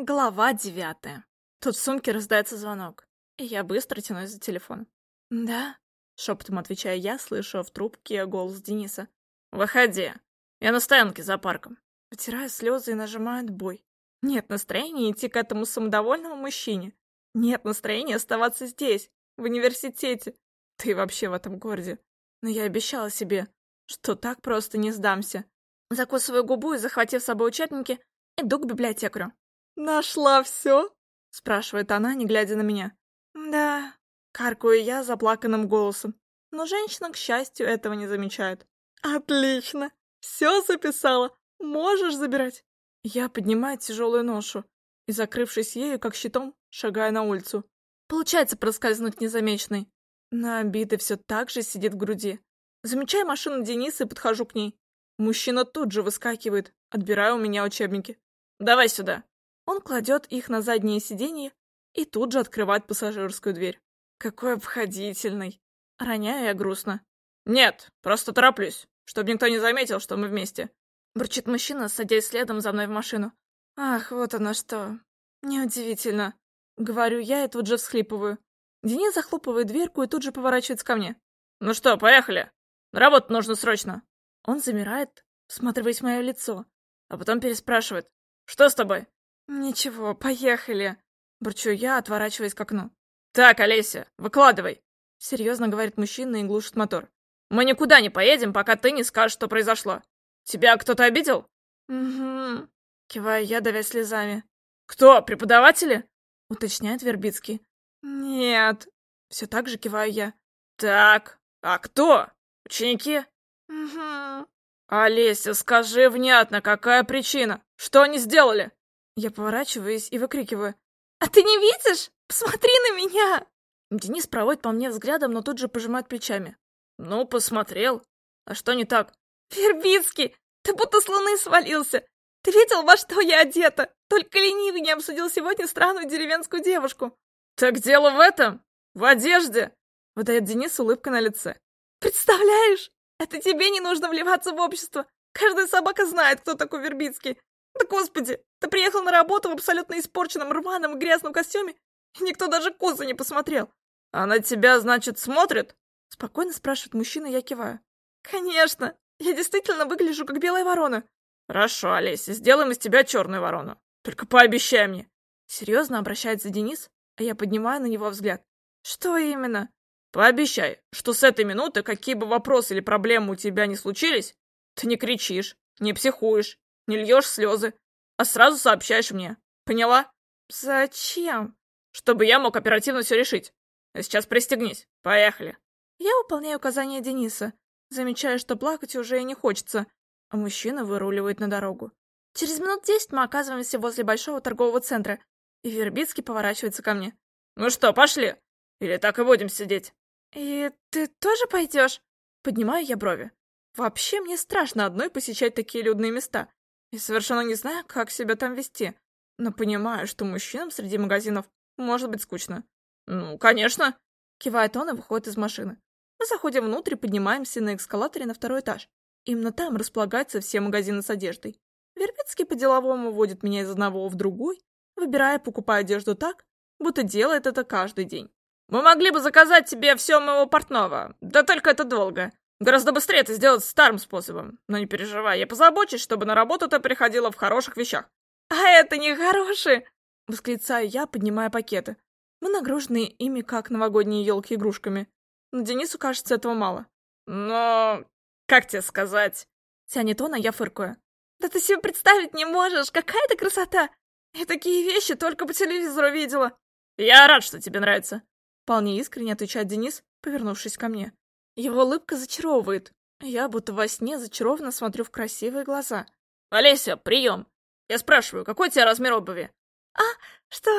Глава девятая. Тут в сумке раздается звонок, и я быстро тянусь за телефон. «Да?» — шепотом отвечаю я, слышу в трубке голос Дениса. «Выходи. Я на стоянке за парком». Вытираю слезы и нажимаю отбой. Нет настроения идти к этому самодовольному мужчине. Нет настроения оставаться здесь, в университете, и вообще в этом городе. Но я обещала себе, что так просто не сдамся. Закусываю губу и, захватив с собой учебники, иду к библиотекарю. «Нашла все?» — спрашивает она, не глядя на меня. «Да», — каркаю я заплаканным голосом. Но женщина, к счастью, этого не замечает. «Отлично! Все записала! Можешь забирать!» Я поднимаю тяжелую ношу и, закрывшись ею, как щитом, шагаю на улицу. Получается проскользнуть незамеченной. На обиды все так же сидит в груди. Замечаю машину Дениса и подхожу к ней. Мужчина тут же выскакивает, отбирая у меня учебники. «Давай сюда!» Он кладет их на заднее сиденье и тут же открывает пассажирскую дверь. Какой обходительный. Роняю я грустно. «Нет, просто тороплюсь, чтобы никто не заметил, что мы вместе». Бурчит мужчина, садясь следом за мной в машину. «Ах, вот оно что. Неудивительно». Говорю я и тут же всхлипываю. Денис захлопывает дверку и тут же поворачивается ко мне. «Ну что, поехали? На работу нужно срочно». Он замирает, всматриваясь в мое лицо, а потом переспрашивает. «Что с тобой?» «Ничего, поехали!» Бурчу я, отворачиваясь к окну. «Так, Олеся, выкладывай!» Серьезно говорит мужчина и глушит мотор. «Мы никуда не поедем, пока ты не скажешь, что произошло. Тебя кто-то обидел?» «Угу». Киваю я, давя слезами. «Кто, преподаватели?» Уточняет Вербицкий. «Нет». Все так же киваю я. «Так, а кто? Ученики?» «Угу». «Олеся, скажи внятно, какая причина? Что они сделали?» Я поворачиваюсь и выкрикиваю. «А ты не видишь? Посмотри на меня!» Денис проводит по мне взглядом, но тут же пожимает плечами. «Ну, посмотрел. А что не так?» «Вербицкий, ты будто с луны свалился. Ты видел, во что я одета? Только ленивый не обсудил сегодня странную деревенскую девушку». «Так дело в этом? В одежде?» Выдает Денис улыбка на лице. «Представляешь? Это тебе не нужно вливаться в общество. Каждая собака знает, кто такой Вербицкий. Да господи, ты приехал на работу в абсолютно испорченном, рваном и грязном костюме, и никто даже косо не посмотрел. А на тебя, значит, смотрит? Спокойно спрашивает мужчина, я киваю. Конечно, я действительно выгляжу как белая ворона. Хорошо, Олеся, сделаем из тебя черную ворону. Только пообещай мне. Серьезно обращается Денис, а я поднимаю на него взгляд. Что именно? Пообещай, что с этой минуты, какие бы вопросы или проблемы у тебя не случились, ты не кричишь, не психуешь, не льешь слезы, а сразу сообщаешь мне. Поняла? Зачем? Чтобы я мог оперативно все решить. А сейчас пристегнись. Поехали. Я выполняю указания Дениса, замечая, что плакать уже и не хочется, а мужчина выруливает на дорогу. Через минут десять мы оказываемся возле большого торгового центра, и Вербицкий поворачивается ко мне. «Ну что, пошли? Или так и будем сидеть?» «И ты тоже пойдешь?» Поднимаю я брови. Вообще мне страшно одной посещать такие людные места. И совершенно не знаю, как себя там вести. Но понимаю, что мужчинам среди магазинов может быть скучно. «Ну, конечно!» Кивает он и выходит из машины. Мы заходим внутрь и поднимаемся на эскалаторе на второй этаж. Именно там располагаются все магазины с одеждой. Вербицкий по-деловому водит меня из одного в другой, выбирая, покупая одежду так, будто делает это каждый день. «Мы могли бы заказать тебе все моего портного, да только это долго. Гораздо быстрее это сделать старым способом. Но не переживай, я позабочусь, чтобы на работу ты приходила в хороших вещах. А это не хорошие! Восклицаю я, поднимая пакеты. Мы нагружены ими, как новогодние елки игрушками. Но Денису, кажется, этого мало. Но... как тебе сказать? Тянет он, а я фыркаю. Да ты себе представить не можешь, какая это красота! Я такие вещи только по телевизору видела. Я рад, что тебе нравится. Вполне искренне отвечает Денис, повернувшись ко мне. Его улыбка зачаровывает. Я будто во сне зачарованно смотрю в красивые глаза. «Олеся, прием! Я спрашиваю, какой у тебя размер обуви?» «А, что?»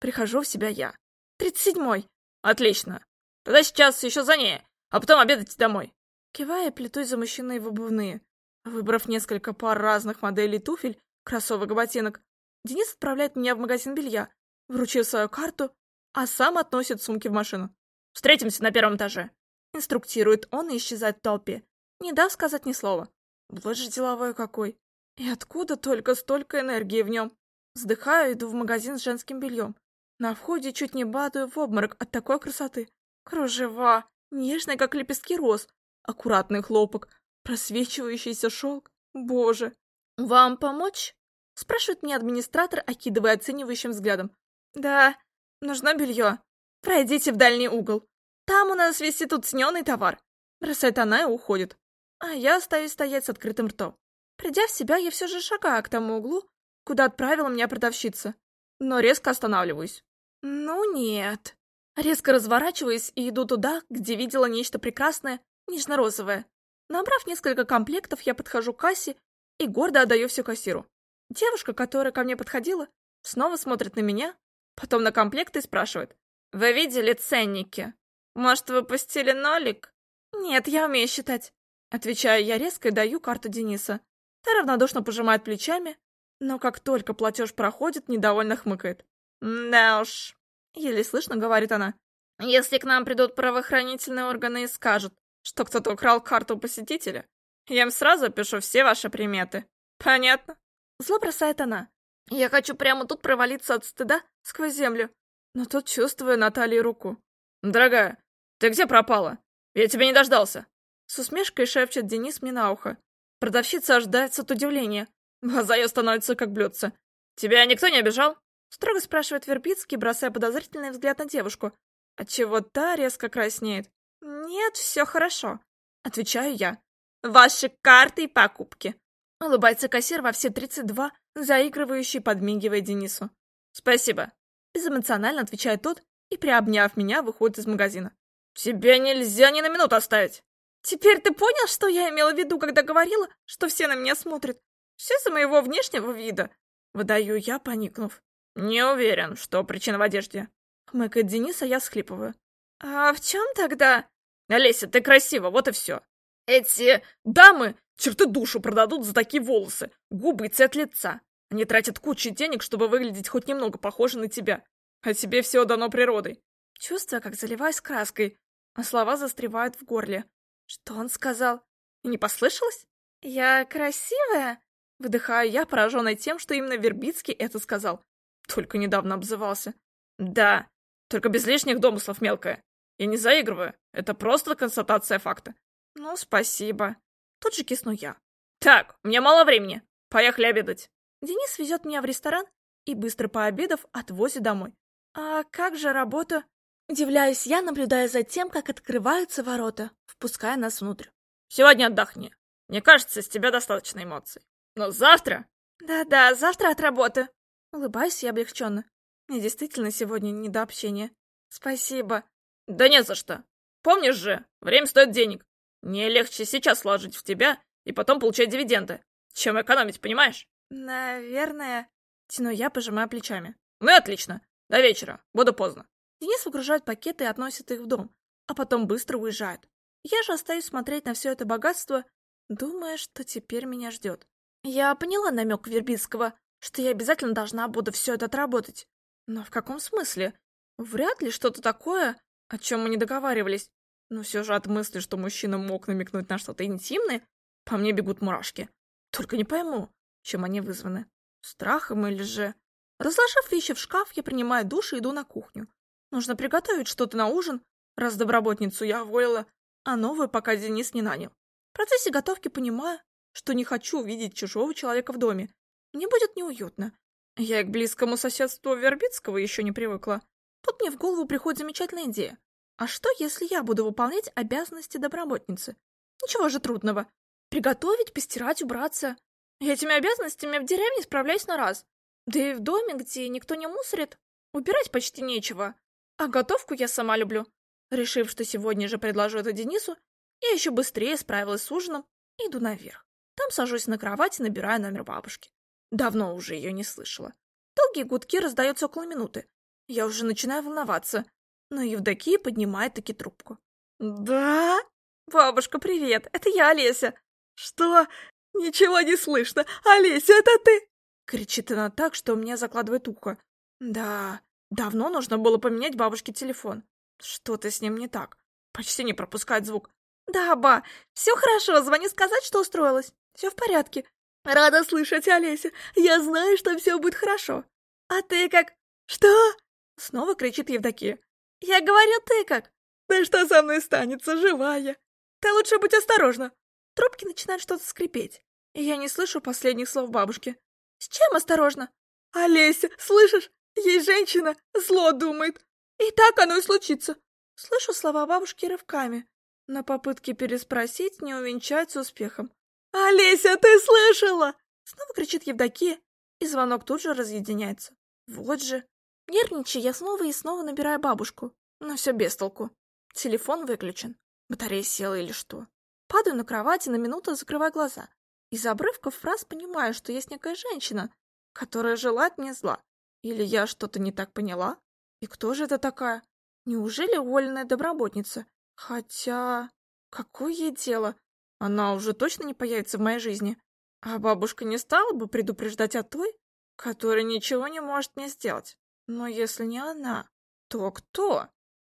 Прихожу в себя я. «Тридцать седьмой». «Отлично. Тогда сейчас еще за ней, а потом обедайте домой». Кивая, плетусь за мужчиной в обувные. Выбрав несколько пар разных моделей туфель, кроссовок и ботинок, Денис отправляет меня в магазин белья, вручив свою карту, а сам относит сумки в машину. «Встретимся на первом этаже». Инструктирует он и исчезает в толпе, не дав сказать ни слова. Же деловой какой. И откуда только столько энергии в нем? Вздыхаю, иду в магазин с женским бельем. На входе чуть не падаю в обморок от такой красоты. Кружева, нежные, как лепестки роз, аккуратный хлопок, просвечивающийся шелк. Боже! «Вам помочь?» — спрашивает меня администратор, окидывая оценивающим взглядом. «Да, нужно белье. Пройдите в дальний угол. Там у нас висит уцененный товар». Бросает она и уходит. А я остаюсь стоять с открытым ртом. Придя в себя, я все же шагаю к тому углу, куда отправила меня продавщица. Но резко останавливаюсь. Ну нет. Резко разворачиваюсь и иду туда, где видела нечто прекрасное, нежно-розовое. Набрав несколько комплектов, я подхожу к кассе и гордо отдаю все кассиру. Девушка, которая ко мне подходила, снова смотрит на меня, потом на комплекты и спрашивает. «Вы видели ценники? Может, выпустили нолик?» «Нет, я умею считать». Отвечаю я резко и даю карту Дениса. Та равнодушно пожимает плечами, но как только платеж проходит, недовольно хмыкает. «Да уж», — еле слышно говорит она. «Если к нам придут правоохранительные органы и скажут, что кто-то украл карту посетителя, я им сразу пишу все ваши приметы. Понятно?» Зло бросает она. Я хочу прямо тут провалиться от стыда сквозь землю, но тут чувствую Наталье руку. «Дорогая, ты где пропала? Я тебя не дождался!» С усмешкой шепчет Денис мне на ухо. Продавщица ожидается от удивления. Глаза ее становятся как блюдца. «Тебя никто не обижал?» Строго спрашивает Вербицкий, бросая подозрительный взгляд на девушку. Отчего та резко краснеет. «Нет, все хорошо», — отвечаю я. «Ваши карты и покупки». Улыбается кассир во все тридцать два, заигрывающий, подмигивая Денису. «Спасибо», — безэмоционально отвечает тот и, приобняв меня, выходит из магазина. «Тебя нельзя ни на минуту оставить!» «Теперь ты понял, что я имела в виду, когда говорила, что все на меня смотрят? Все из-за моего внешнего вида!» Выдаю я, поникнув. «Не уверен, что причина в одежде». Хмыкает Денис, а я схлипываю. «А в чем тогда?» «Олеся, ты красива, вот и все. Эти дамы черты душу продадут за такие волосы, губы и цвет лица. Они тратят кучу денег, чтобы выглядеть хоть немного похоже на тебя. А тебе все дано природой». Чувствую, как заливаюсь краской, а слова застревают в горле. Что он сказал? Не послышалось? «Я красивая?» Выдыхаю я, пораженная тем, что именно Вербицкий это сказал. Только недавно обзывался. Да, только без лишних домыслов, мелкая. Я не заигрываю, это просто констатация факта. Ну, спасибо. Тут же кисну я. Так, меня мало времени. Поехали обедать. Денис везет меня в ресторан и, быстро пообедав, отвозит домой. А как же работа? Удивляюсь я, наблюдая за тем, как открываются ворота, впуская нас внутрь. Сегодня отдохни. Мне кажется, с тебя достаточно эмоций. Но завтра... Да-да, завтра от работы. Улыбаюсь я облегченно. Мне действительно сегодня не до общения. Спасибо. Да не за что. Помнишь же, время стоит денег. Мне легче сейчас вложить в тебя и потом получать дивиденды, чем экономить, понимаешь? Наверное. Тяну я, пожимая плечами. Ну и отлично. До вечера. Буду поздно. Денис выгружает пакеты и относит их в дом, а потом быстро уезжает. Я же остаюсь смотреть на все это богатство, думая, что теперь меня ждет. Я поняла намек Вербицкого, что я обязательно должна буду все это отработать. Но в каком смысле? Вряд ли что-то такое, о чем мы не договаривались. Но все же от мысли, что мужчина мог намекнуть на что-то интимное, по мне бегут мурашки. Только не пойму, чем они вызваны. Страхом или же... Разложив вещи в шкаф, я принимаю душ и иду на кухню. Нужно приготовить что-то на ужин, раз доброботницу я уволила, а новую пока Денис не нанял. В процессе готовки понимаю, что не хочу видеть чужого человека в доме. Мне будет неуютно. Я и к близкому соседству Вербицкого еще не привыкла. Тут мне в голову приходит замечательная идея. А что, если я буду выполнять обязанности доброботницы? Ничего же трудного. Приготовить, постирать, убраться. Я этими обязанностями в деревне справляюсь на раз. Да и в доме, где никто не мусорит, убирать почти нечего. А готовку я сама люблю. Решив, что сегодня же предложу это Денису, я еще быстрее справилась с ужином и иду наверх. Там сажусь на кровать и набираю номер бабушки. Давно уже ее не слышала. Долгие гудки раздаются около минуты. Я уже начинаю волноваться, но Евдокия поднимает таки трубку. «Да? Бабушка, привет, это я, Олеся». «Что? Ничего не слышно. Олеся, это ты?» Кричит она так, что у меня закладывает ухо. «Да, Давно нужно было поменять бабушке телефон. Что-то с ним не так. Почти не пропускает звук. Да, ба, все хорошо, звони сказать, что устроилась. Все в порядке. Рада слышать, Олеся. Я знаю, что все будет хорошо. А ты как? Что? Снова кричит Евдокия. Я говорю, ты как? Да что со мной станется, живая? Ты лучше будь осторожна. Трубки начинают что-то скрипеть, и я не слышу последних слов бабушки. С чем осторожно? Олеся, слышишь? Есть женщина, зло думает. И так оно и случится. Слышу слова бабушки рывками, но попытки переспросить не увенчаются успехом. «Олеся, ты слышала?» Снова кричит Евдокия, и звонок тут же разъединяется. Вот же. Нервничая, я снова и снова набираю бабушку. Но все без толку. Телефон выключен. Батарея села или что. Падаю на кровати, на минуту закрываю глаза. Из обрывков фраз понимаю, что есть некая женщина, которая желает мне зла. Или я что-то не так поняла? И кто же это такая? Неужели уволенная домработница? Хотя... Какое ей дело? Она уже точно не появится в моей жизни. А бабушка не стала бы предупреждать о той, которая ничего не может мне сделать. Но если не она, то кто?